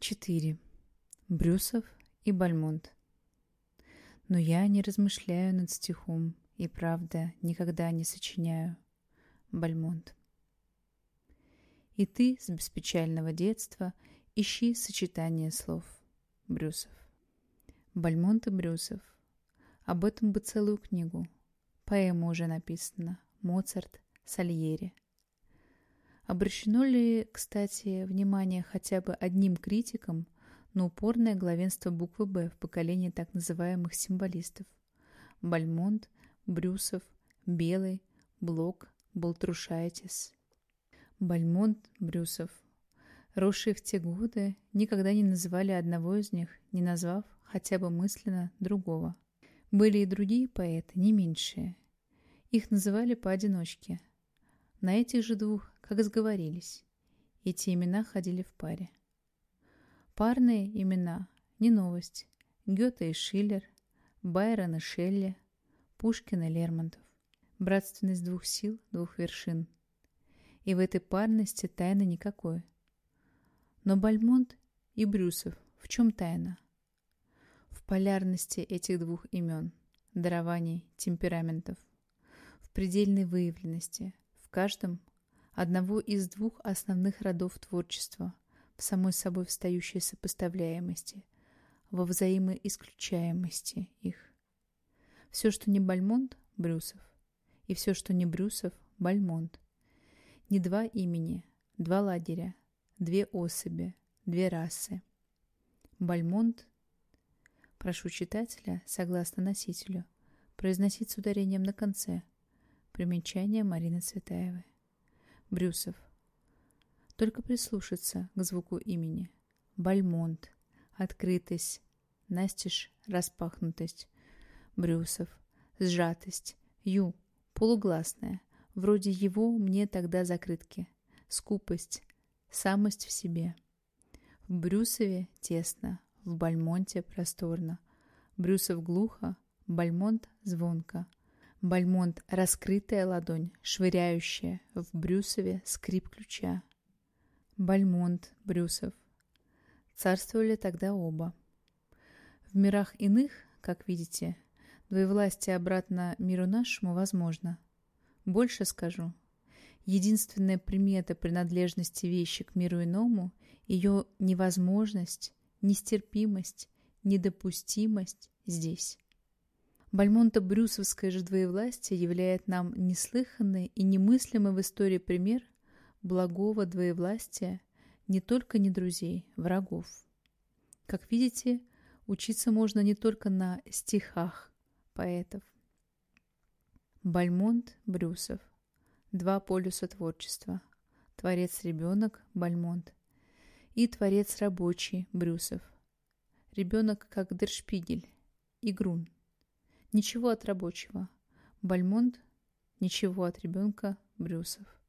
4. Брюсов и Бальмонт. Но я не размышляю над стихом, и правда никогда не сочиняю. Бальмонт. И ты с беспечального детства ищи сочетание слов. Брюсов. Бальмонт и Брюсов. Об этом бы целую книгу. Поэма уже написана. Моцарт, Сальери. Обращено ли, кстати, внимание хотя бы одним критикам на упорное главенство буквы «Б» в поколении так называемых символистов? Бальмонт, Брюсов, Белый, Блок, Болтрушайтис. Бальмонт, Брюсов. Росшие в те годы никогда не называли одного из них, не назвав хотя бы мысленно другого. Были и другие поэты, не меньшие. Их называли поодиночке. На этих же двух как сговорились. Эти имена ходили в паре. Парные имена – не новость. Гёте и Шиллер, Байрон и Шелли, Пушкин и Лермонтов. Братственность двух сил, двух вершин. И в этой парности тайны никакой. Но Бальмонт и Брюсов в чем тайна? В полярности этих двух имен, дарований, темпераментов, в предельной выявленности, каждом одного из двух основных родов творчества, в самой собой встающей сопоставляемости, во взаимоисключаемости их. Все, что не Бальмонт – Брюсов, и все, что не Брюсов – Бальмонт. Не два имени, два лагеря, две особи, две расы. Бальмонт, прошу читателя, согласно носителю, произносить с ударением на конце. Примечание Марины Цветаевой. Брюсов. Только прислушаться к звуку имени. Бальмонт. Открытость. Настежь. Распахнутость. Брюсов. Сжатость. Ю. Полугласная. Вроде его мне тогда закрытки. Скупость. Самость в себе. В Брюсове тесно. В Бальмонте просторно. Брюсов глухо. Бальмонт звонко. Бальмонт — раскрытая ладонь, швыряющая в Брюсове скрип ключа. Бальмонт, Брюсов. Царствовали тогда оба. В мирах иных, как видите, двоевластие обратно миру нашему возможно. Больше скажу. Единственная примета принадлежности вещи к миру иному — ее невозможность, нестерпимость, недопустимость здесь. Бальмонто-Брюсовское же двоевластие являет нам неслыханный и немыслимый в истории пример благого двоевластия не только не друзей, врагов. Как видите, учиться можно не только на стихах поэтов. Бальмонт Брюсов. Два полюса творчества. Творец-ребенок Бальмонт и творец рабочий Брюсов. Ребенок как Дершпигель, Игрун. Ничего от рабочего. Бальмонт. Ничего от ребенка Брюсов.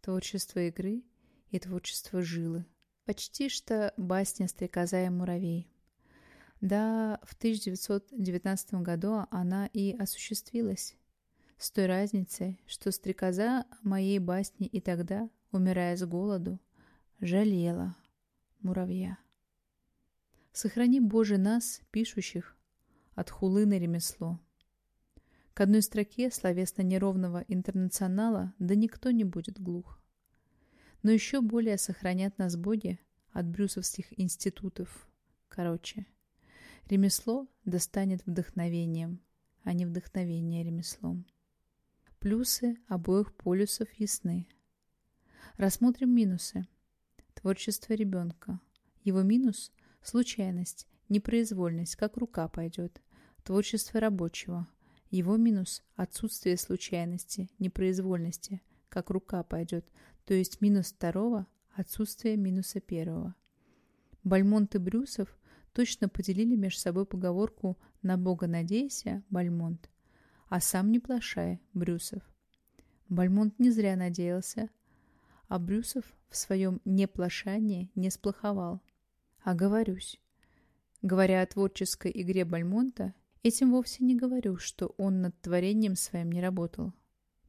Творчество игры и творчество жилы. Почти что басня «Стрекоза и муравей». Да, в 1919 году она и осуществилась. С той разницей, что стрекоза моей басни и тогда, умирая с голоду, жалела муравья. Сохрани, Боже, нас, пишущих, от хулы на ремесло. К одной строке словесно неровного интернационала да никто не будет глух. Но еще более сохранят нас боги от брюсовских институтов. Короче, ремесло достанет вдохновением, а не вдохновение ремеслом. Плюсы обоих полюсов ясны. Рассмотрим минусы. Творчество ребенка. Его минус – случайность, непроизвольность, как рука пойдет. Творчество рабочего. Его минус – отсутствие случайности, непроизвольности, как рука пойдет, то есть минус второго – отсутствие минуса первого. Бальмонт и Брюсов точно поделили между собой поговорку «на Бога надейся, Бальмонт», а сам не плашай, Брюсов. Бальмонт не зря надеялся, а Брюсов в своем неплашании не сплоховал. Оговорюсь. Говоря о творческой игре Бальмонта, Этим вовсе не говорю, что он над творением своим не работал.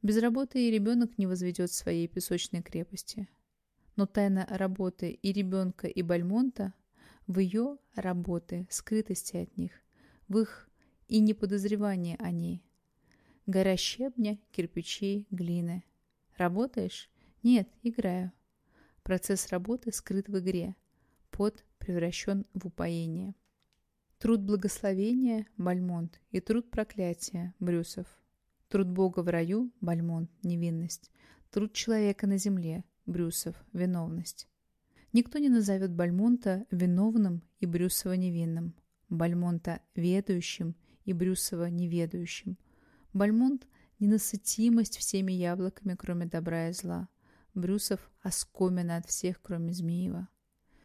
Без работы и ребенок не возведет своей песочной крепости. Но тайна работы и ребенка, и Бальмонта в ее работы, скрытости от них, в их и неподозревании о ней. Гора щебня, кирпичей, глины. Работаешь? Нет, играю. Процесс работы скрыт в игре. Пот превращен в упоение. Труд благословения – Бальмонт и труд проклятия – Брюсов. Труд Бога в раю – Бальмонт, невинность. Труд человека на земле – Брюсов, виновность. Никто не назовет Бальмонта виновным и Брюсова невинным. Бальмонта ведающим и Брюсова неведающим. Бальмонт – ненасытимость всеми яблоками, кроме добра и зла. Брюсов – оскомина от всех, кроме Змеева.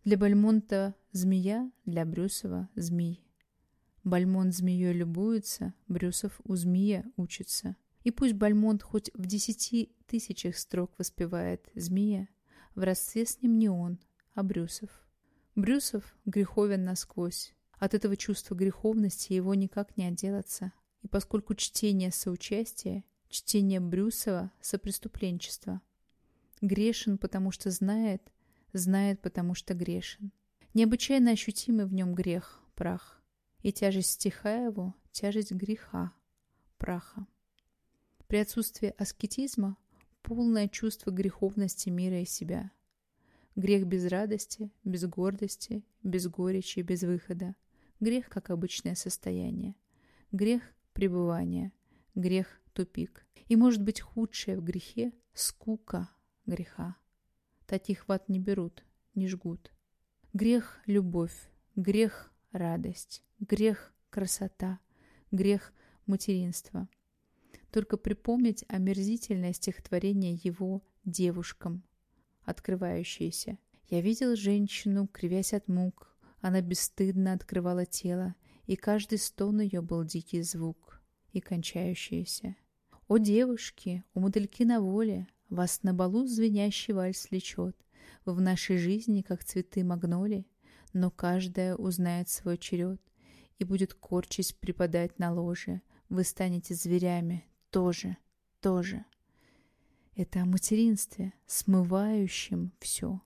Для Бальмонта – змея, для Брюсова – змей. Бальмонт змеей любуется, Брюсов у змея учится. И пусть Бальмонт хоть в десяти тысячах строк воспевает змея, в родстве с ним не он, а Брюсов. Брюсов греховен насквозь. От этого чувства греховности его никак не отделаться. И поскольку чтение соучастия, чтение Брюсова – сопреступленчество. Грешен, потому что знает, знает, потому что грешен. Необычайно ощутимый в нем грех, прах и тяжесть стиха его – тяжесть греха, праха. При отсутствии аскетизма – полное чувство греховности мира и себя. Грех без радости, без гордости, без горечи, без выхода. Грех как обычное состояние. Грех – пребывание. Грех – тупик. И может быть худшее в грехе – скука греха. Таких ват не берут, не жгут. Грех – любовь. Грех – радость грех – красота, грех – материнство. Только припомнить омерзительное стихотворение его девушкам, открывающееся. Я видел женщину, кривясь от мук, она бесстыдно открывала тело, и каждый стон ее был дикий звук, и кончающийся. О девушки, о модельки на воле, вас на балу звенящий вальс лечет, вы в нашей жизни, как цветы магноли, но каждая узнает свой черед и будет корчись припадать на ложе. Вы станете зверями тоже, тоже. Это о материнстве, смывающем все.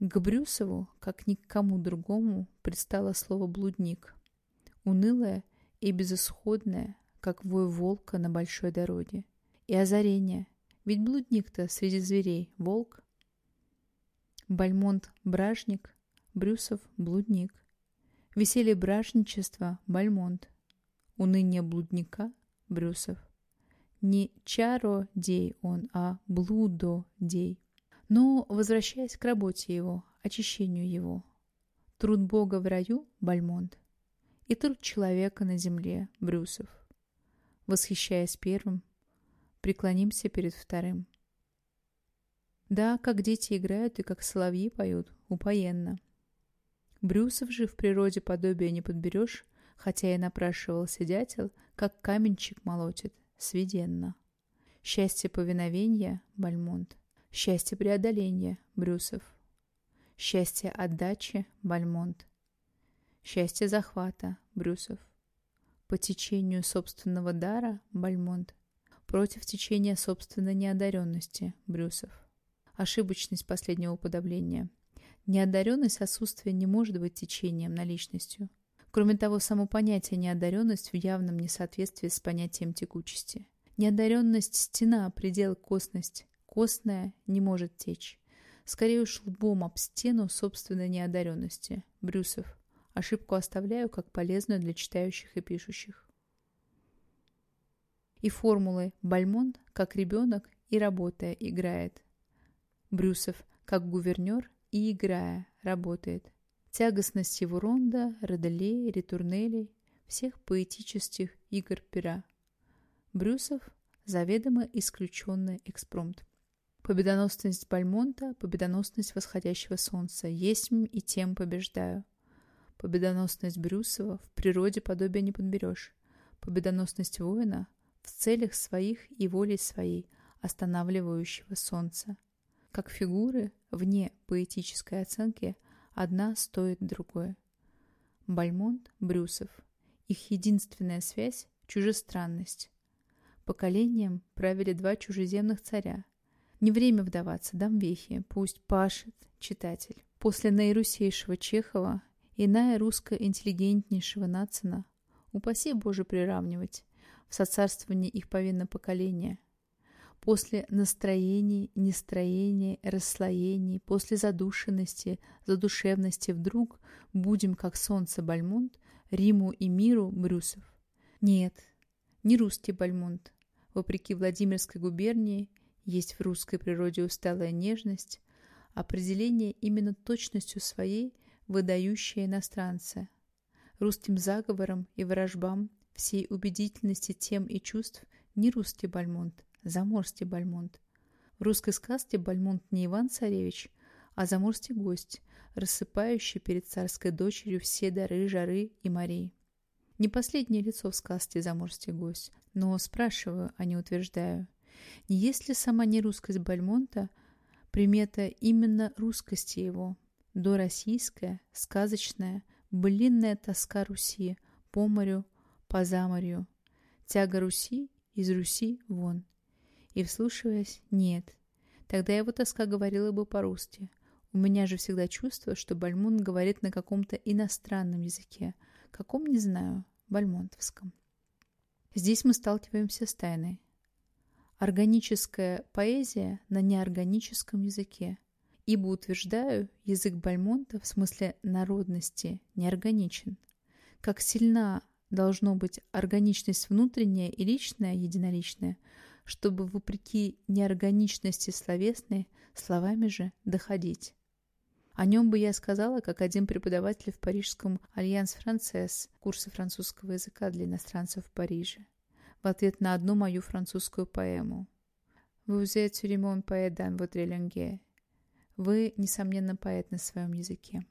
К Брюсову, как ни к кому другому, предстало слово «блудник». Унылое и безысходное, как вой волка на большой дороге. И озарение, ведь блудник-то среди зверей волк. Бальмонт – бражник, Брюсов – блудник. Веселье бражничества – Бальмонт. Уныние блудника – Брюсов. Не чаро-дей он, а блудо-дей. Но, возвращаясь к работе его, очищению его, труд Бога в раю – Бальмонт, и труд человека на земле – Брюсов. Восхищаясь первым, преклонимся перед вторым. Да, как дети играют и как соловьи поют, упоенно – Брюсов же в природе подобия не подберешь, хотя и напрашивался дятел, как каменчик молотит, сведенно. Счастье повиновения – Бальмонт. Счастье преодоления – Брюсов. Счастье отдачи – Бальмонт. Счастье захвата – Брюсов. По течению собственного дара – Бальмонт. Против течения собственной неодаренности – Брюсов. Ошибочность последнего уподобления – Неодаренность отсутствия не может быть течением наличностью. Кроме того, само понятие неодаренность в явном несоответствии с понятием текучести. Неодаренность – стена, предел костность. Костная не может течь. Скорее уж лбом об стену собственной неодаренности. Брюсов. Ошибку оставляю как полезную для читающих и пишущих. И формулы Бальмонт, как ребенок и работая, играет. Брюсов, как гувернер и играя, работает. Тягостность его ронда, роделей, ретурнелей, всех поэтических игр пера. Брюсов – заведомо исключенный экспромт. Победоносность Бальмонта, победоносность восходящего солнца, есть и тем побеждаю. Победоносность Брюсова в природе подобия не подберешь. Победоносность воина в целях своих и волей своей, останавливающего солнца. Как фигуры, вне поэтической оценки, одна стоит другой. Бальмонт, Брюсов. Их единственная связь – чужестранность. Поколением правили два чужеземных царя. Не время вдаваться, дам вехи, пусть пашет читатель, После наирусейшего Чехова иная русско-интеллигентнейшего нацина, упаси Боже приравнивать, в соцарствовании их повинно поколения. После настроений, нестроений, расслоений, после задушенности, задушевности вдруг будем, как солнце Бальмонт, Риму и миру Брюсов. Нет, не русский Бальмонт. Вопреки Владимирской губернии, есть в русской природе усталая нежность, определение именно точностью своей, выдающее иностранца. Русским заговором и ворожбам, всей убедительности тем и чувств не русский Бальмонт, заморский Бальмонт. В русской сказке Бальмонт не Иван-царевич, а заморский гость, рассыпающий перед царской дочерью все дары, жары и морей. Не последнее лицо в сказке заморский гость, но спрашиваю, а не утверждаю. Не есть ли сама нерусскость Бальмонта примета именно русскости его, дороссийская, сказочная, блинная тоска Руси по морю, по заморью, тяга Руси из Руси вон. И вслушиваясь, нет, тогда его тоска говорила бы по-русски. У меня же всегда чувство, что Бальмонт говорит на каком-то иностранном языке, каком не знаю, бальмонтовском. Здесь мы сталкиваемся с тайной. Органическая поэзия на неорганическом языке. Ибо, утверждаю, язык Бальмонта в смысле народности неорганичен. Как сильна должно быть органичность внутренняя и личная, единоличная, чтобы, вопреки неорганичности словесной, словами же доходить. О нем бы я сказала, как один преподаватель в парижском Альянс Францесс, курсе французского языка для иностранцев в Париже, в ответ на одну мою французскую поэму. «Vous êtes sûrement poète dans votre langue». Вы, несомненно, поэт на своем языке.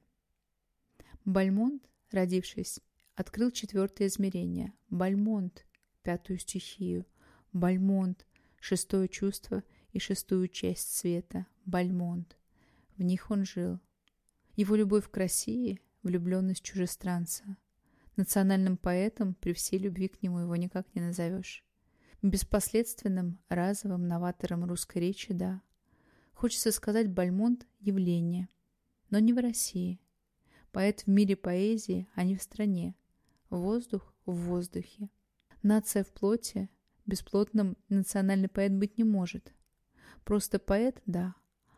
Бальмонт, родившись, открыл четвертое измерение. Бальмонт, пятую стихию. Бальмонт, шестое чувство и шестую часть света. Бальмонт. В них он жил. Его любовь к России – влюбленность чужестранца. Национальным поэтом при всей любви к нему его никак не назовешь. Беспоследственным, разовым новатором русской речи – да. Хочется сказать Бальмонт – явление. Но не в России. Поэт в мире поэзии, а не в стране. Воздух в воздухе. Нация в плоти, бесплотным национальный поэт быть не может. Просто поэт – да,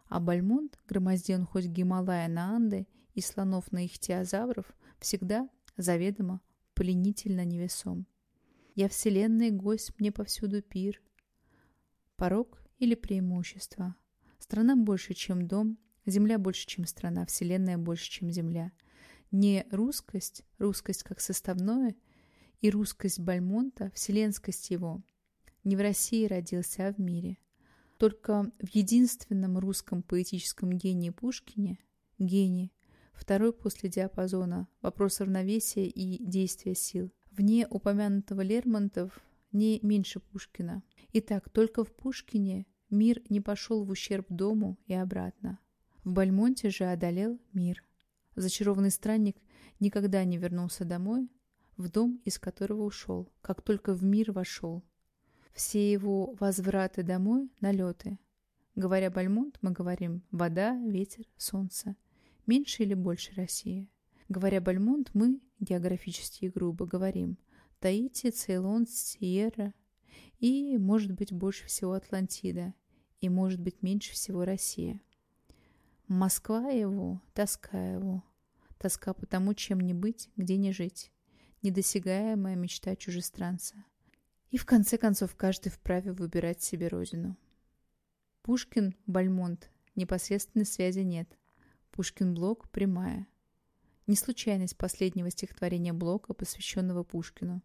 а Бальмонт, громоздя он хоть Гималая на Анды и слонов на ихтиозавров, всегда заведомо пленительно невесом. Я вселенная гость, мне повсюду пир. Порог или преимущество? Страна больше, чем дом, земля больше, чем страна, вселенная больше, чем земля. Не русскость, русскость как составное, и русскость Бальмонта, вселенскость его. Не в России родился, а в мире. Только в единственном русском поэтическом гении Пушкине, гений, второй после диапазона, вопрос равновесия и действия сил, вне упомянутого Лермонтов не меньше Пушкина. Итак, только в Пушкине мир не пошел в ущерб дому и обратно. В Бальмонте же одолел мир. Зачарованный странник никогда не вернулся домой, в дом, из которого ушел, как только в мир вошел – все его возвраты домой – налеты. Говоря Бальмонт, мы говорим «вода», «ветер», «солнце». Меньше или больше России. Говоря Бальмонт, мы, географически и грубо, говорим Таити, Цейлон, Сиерра и, может быть, больше всего Атлантида, и, может быть, меньше всего Россия. Москва его, тоска его. Тоска по тому, чем не быть, где не жить. Недосягаемая мечта чужестранца – и в конце концов каждый вправе выбирать себе родину. Пушкин, Бальмонт, непосредственной связи нет. Пушкин Блок прямая. Не случайность последнего стихотворения Блока, посвященного Пушкину.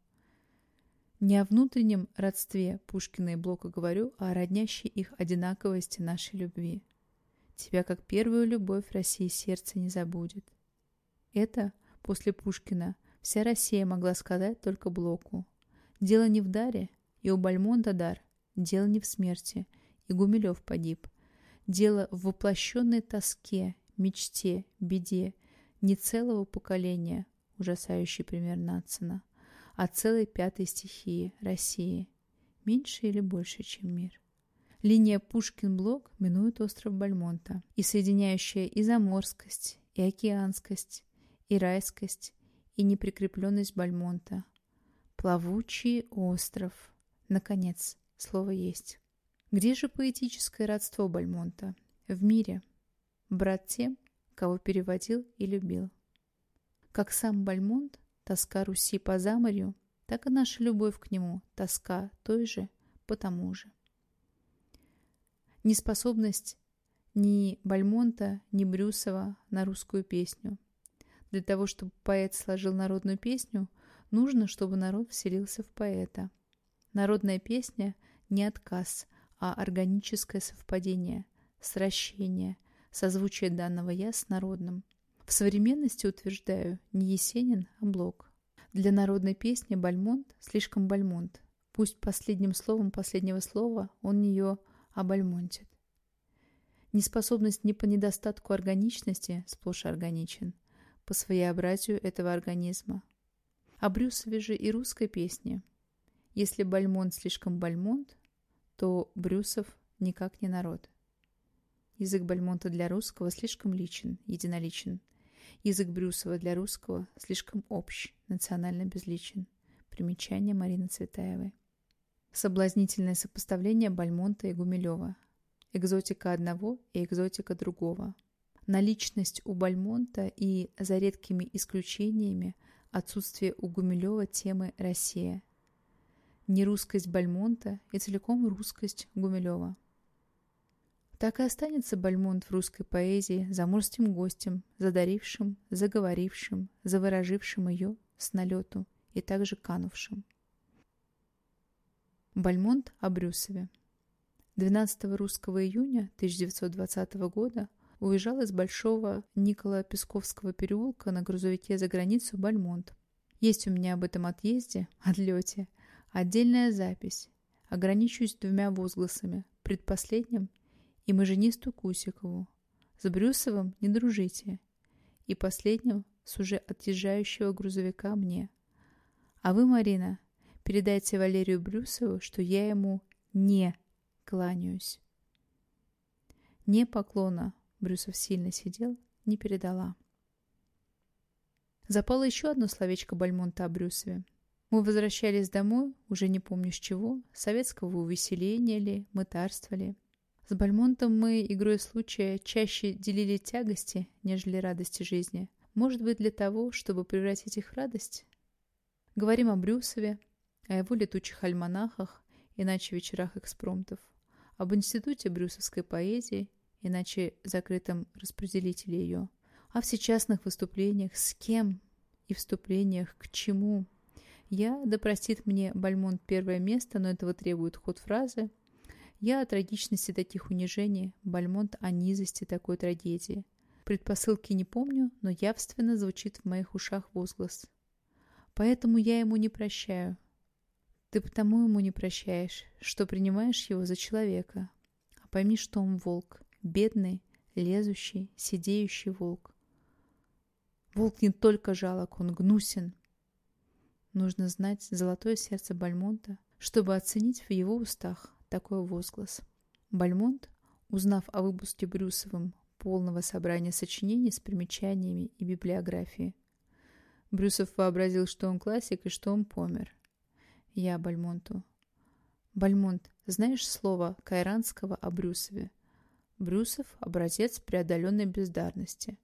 Не о внутреннем родстве Пушкина и Блока говорю, а о роднящей их одинаковости нашей любви. Тебя, как первую любовь России сердце не забудет. Это, после Пушкина, вся Россия могла сказать только Блоку. Дело не в даре, и у Бальмонта дар. Дело не в смерти, и Гумилев погиб. Дело в воплощенной тоске, мечте, беде не целого поколения, ужасающий пример Нацина, а целой пятой стихии – России. Меньше или больше, чем мир. Линия Пушкин-Блок минует остров Бальмонта и соединяющая и заморскость, и океанскость, и райскость, и неприкрепленность Бальмонта. Плавучий остров. Наконец, слово есть. Где же поэтическое родство Бальмонта? В мире. Брат тем, кого переводил и любил. Как сам Бальмонт, тоска Руси по заморью, так и наша любовь к нему, тоска той же, по тому же. Неспособность ни Бальмонта, ни Брюсова на русскую песню. Для того, чтобы поэт сложил народную песню, нужно, чтобы народ вселился в поэта. Народная песня – не отказ, а органическое совпадение, сращение, созвучие данного «я» с народным. В современности, утверждаю, не Есенин, а Блок. Для народной песни Бальмонт слишком Бальмонт. Пусть последним словом последнего слова он ее обальмонтит. Неспособность не по недостатку органичности сплошь органичен, по своеобразию этого организма. О Брюсове же и русской песне. Если Бальмонт слишком Бальмонт, то Брюсов никак не народ. Язык Бальмонта для русского слишком личен, единоличен. Язык Брюсова для русского слишком общ, национально безличен. Примечание Марины Цветаевой. Соблазнительное сопоставление Бальмонта и Гумилева. Экзотика одного и экзотика другого. Наличность у Бальмонта и, за редкими исключениями, отсутствие у Гумилева темы «Россия». Нерусскость Бальмонта и целиком русскость Гумилева. Так и останется Бальмонт в русской поэзии заморским гостем, задарившим, заговорившим, заворожившим ее с налету и также канувшим. Бальмонт о Брюсове. 12 русского июня 1920 года уезжал из Большого Никола Песковского переулка на грузовике за границу Бальмонт. Есть у меня об этом отъезде, отлете, отдельная запись. Ограничусь двумя возгласами. Предпоследним и маженисту Кусикову. С Брюсовым не дружите. И последним с уже отъезжающего грузовика мне. А вы, Марина, Передайте Валерию Брюсову, что я ему не кланяюсь. Не поклона, Брюсов сильно сидел, не передала. Запало еще одно словечко Бальмонта о Брюсове. Мы возвращались домой, уже не помню с чего, советского увеселения ли, мытарства С Бальмонтом мы, игрой случая, чаще делили тягости, нежели радости жизни. Может быть, для того, чтобы превратить их в радость? Говорим о Брюсове, о его летучих альманахах, иначе вечерах экспромтов, об институте брюсовской поэзии, иначе закрытом распределителе ее, о всечастных выступлениях с кем и вступлениях к чему. Я, да простит мне Бальмонт первое место, но этого требует ход фразы, я о трагичности таких унижений, Бальмонт о низости такой трагедии. Предпосылки не помню, но явственно звучит в моих ушах возглас. Поэтому я ему не прощаю, ты потому ему не прощаешь, что принимаешь его за человека. А пойми, что он волк, бедный, лезущий, сидеющий волк. Волк не только жалок, он гнусен. Нужно знать золотое сердце Бальмонта, чтобы оценить в его устах такой возглас. Бальмонт, узнав о выпуске Брюсовым полного собрания сочинений с примечаниями и библиографией, Брюсов вообразил, что он классик и что он помер. Я Бальмонту. Бальмонт, знаешь слово кайранского о Брюсове? Брюсов – образец преодоленной бездарности.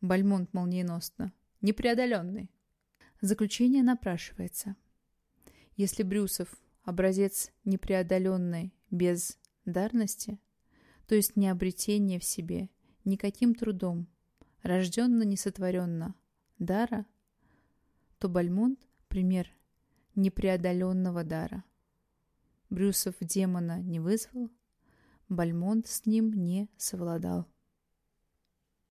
Бальмонт молниеносно. Непреодоленный. Заключение напрашивается. Если Брюсов – образец непреодоленной бездарности, то есть не обретение в себе, никаким трудом, рожденно-несотворенно, дара, то Бальмонт – пример непреодоленного дара. Брюсов демона не вызвал, Бальмонт с ним не совладал.